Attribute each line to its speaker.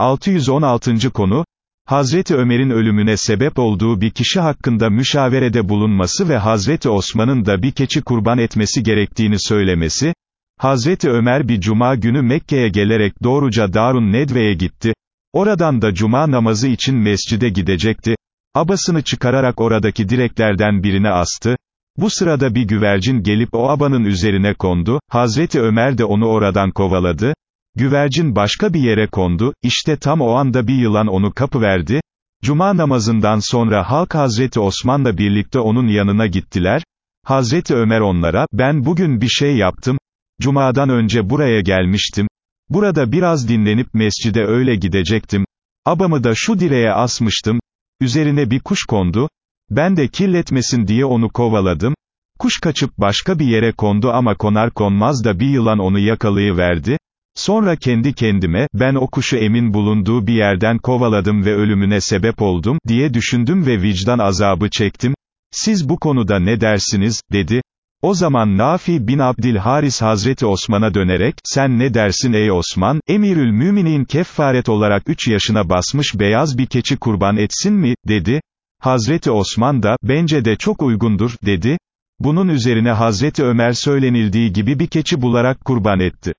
Speaker 1: 616. konu, Hazreti Ömer'in ölümüne sebep olduğu bir kişi hakkında müşaverede bulunması ve Hazreti Osman'ın da bir keçi kurban etmesi gerektiğini söylemesi, Hazreti Ömer bir cuma günü Mekke'ye gelerek doğruca Darun Nedve'ye gitti, oradan da cuma namazı için mescide gidecekti, abasını çıkararak oradaki direklerden birine astı, bu sırada bir güvercin gelip o abanın üzerine kondu, Hazreti Ömer de onu oradan kovaladı, Güvercin başka bir yere kondu, işte tam o anda bir yılan onu kapıverdi, Cuma namazından sonra halk Hazreti Osman'la birlikte onun yanına gittiler, Hazreti Ömer onlara, ben bugün bir şey yaptım, Cuma'dan önce buraya gelmiştim, burada biraz dinlenip mescide öyle gidecektim, abamı da şu direğe asmıştım, üzerine bir kuş kondu, ben de kirletmesin diye onu kovaladım, kuş kaçıp başka bir yere kondu ama konar konmaz da bir yılan onu yakalayıverdi, Sonra kendi kendime, ben o kuşu emin bulunduğu bir yerden kovaladım ve ölümüne sebep oldum, diye düşündüm ve vicdan azabı çektim. Siz bu konuda ne dersiniz, dedi. O zaman Nafi bin Abdil Haris Hazreti Osman'a dönerek, sen ne dersin ey Osman, emirül müminin keffaret olarak 3 yaşına basmış beyaz bir keçi kurban etsin mi, dedi. Hazreti Osman da, bence de çok uygundur, dedi. Bunun üzerine Hazreti Ömer söylenildiği gibi bir keçi bularak kurban etti.